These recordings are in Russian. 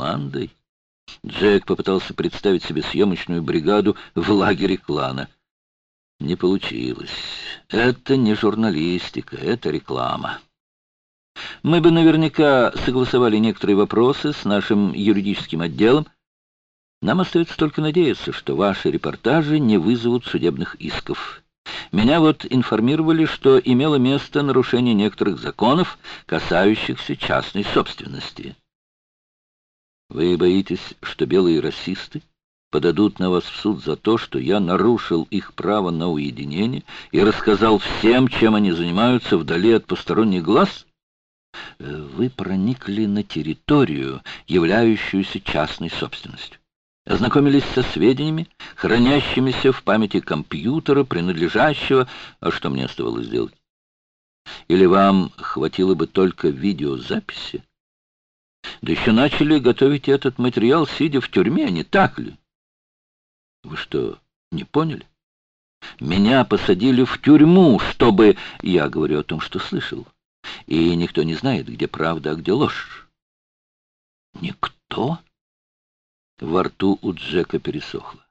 командой. Джек попытался представить себе съемочную бригаду в лагере клана. Не получилось. Это не журналистика, это реклама. Мы бы наверняка согласовали некоторые вопросы с нашим юридическим отделом. Нам остается только надеяться, что ваши репортажи не вызовут судебных исков. Меня вот информировали, что имело место нарушение некоторых законов, касающихся частной собственности. Вы боитесь, что белые расисты подадут на вас в суд за то, что я нарушил их право на уединение и рассказал всем, чем они занимаются вдали от посторонних глаз? Вы проникли на территорию, являющуюся частной собственностью. Ознакомились со сведениями, хранящимися в памяти компьютера, принадлежащего... А что мне оставалось сделать? Или вам хватило бы только видеозаписи? Да еще начали готовить этот материал, сидя в тюрьме, не так ли? Вы что, не поняли? Меня посадили в тюрьму, чтобы... Я говорю о том, что слышал. И никто не знает, где правда, а где ложь. Никто? Во рту у Джека пересохло.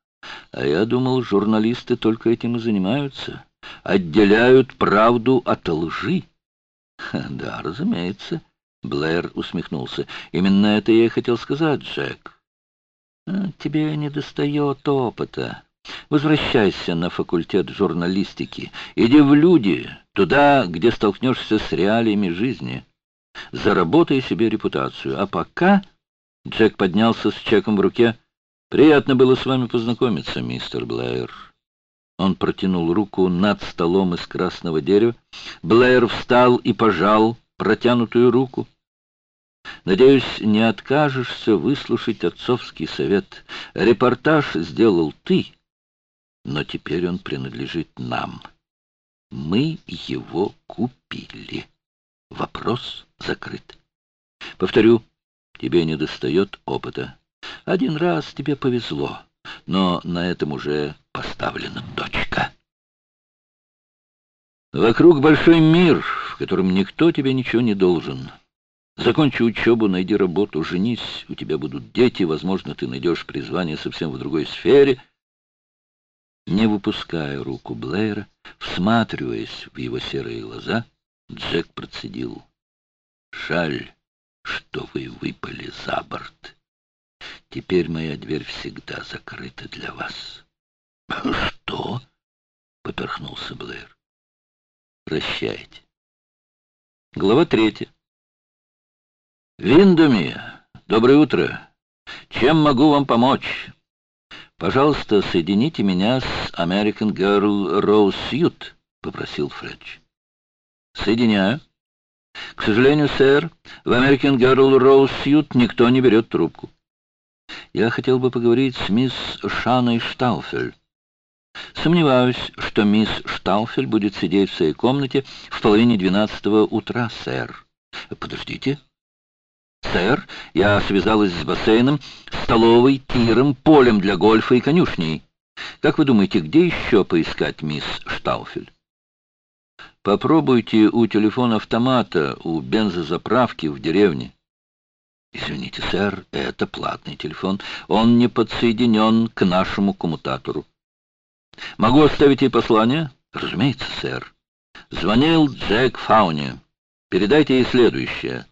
А я думал, журналисты только этим и занимаются. Отделяют правду от лжи. Да, разумеется. Блэр усмехнулся. «Именно это я и хотел сказать, Джек. А, тебе не достает опыта. Возвращайся на факультет журналистики. Иди в люди, туда, где столкнешься с реалиями жизни. Заработай себе репутацию. А пока...» Джек поднялся с чеком в руке. «Приятно было с вами познакомиться, мистер Блэр». Он протянул руку над столом из красного дерева. Блэр встал и пожал протянутую руку. Надеюсь, не откажешься выслушать отцовский совет. Репортаж сделал ты, но теперь он принадлежит нам. Мы его купили. Вопрос закрыт. Повторю, тебе не достает опыта. Один раз тебе повезло, но на этом уже поставлена точка. Вокруг большой мир, в котором никто тебе ничего не должен. Закончи учебу, найди работу, женись, у тебя будут дети, возможно, ты найдешь призвание совсем в другой сфере. Не выпуская руку Блэйра, всматриваясь в его серые глаза, Джек процедил. «Жаль, что вы выпали за борт. Теперь моя дверь всегда закрыта для вас». «Что?» — поперхнулся Блэр. Прощайте. Глава третья. Виндуми, доброе утро. Чем могу вам помочь? Пожалуйста, соедините меня с American Girl Rose Suit, попросил Фредж. Соединяю. К сожалению, сэр, в American Girl Rose Suit никто не берет трубку. Я хотел бы поговорить с мисс Шаной Штауфель. Сомневаюсь, что мисс Штауфель будет сидеть в своей комнате в половине двенадцатого утра, сэр. Подождите. Сэр, я связалась с бассейном, столовой, тиром, полем для гольфа и конюшней. Как вы думаете, где еще поискать мисс Штауфель? Попробуйте у телефона автомата, у бензозаправки в деревне. Извините, сэр, это платный телефон. Он не подсоединен к нашему коммутатору. Могу оставить ей послание? Разумеется, сэр. Звонил Джек Фауни. Передайте ей следующее.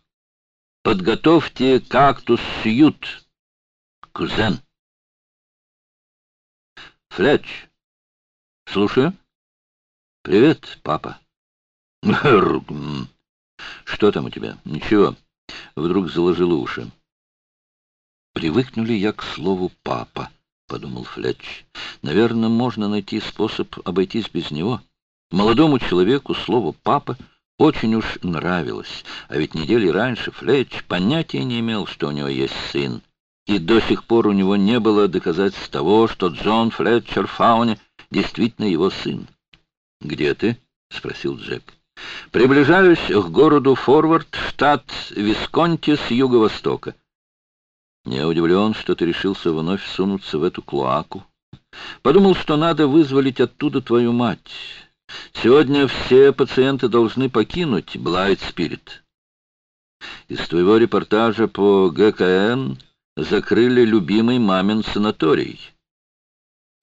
Подготовьте кактус Сьют. Кузен. Флетч. Слушаю. Привет, папа. Что там у тебя? Ничего. Вдруг заложила уши. Привыкнули я к слову «папа». — подумал Флетч. «Наверное, можно найти способ обойтись без него. Молодому человеку слово «папа» очень уж нравилось, а ведь недели раньше Флетч понятия не имел, что у него есть сын. И до сих пор у него не было доказательств того, что Джон Флетчер Фауни действительно его сын. «Где ты?» — спросил Джек. «Приближаюсь к городу Форвард, штат Висконти с юго-востока». Я удивлен, что ты решился вновь сунуться в эту клоаку. Подумал, что надо вызволить оттуда твою мать. Сегодня все пациенты должны покинуть Блайт Спирит. Из твоего репортажа по ГКН закрыли любимый мамин санаторий.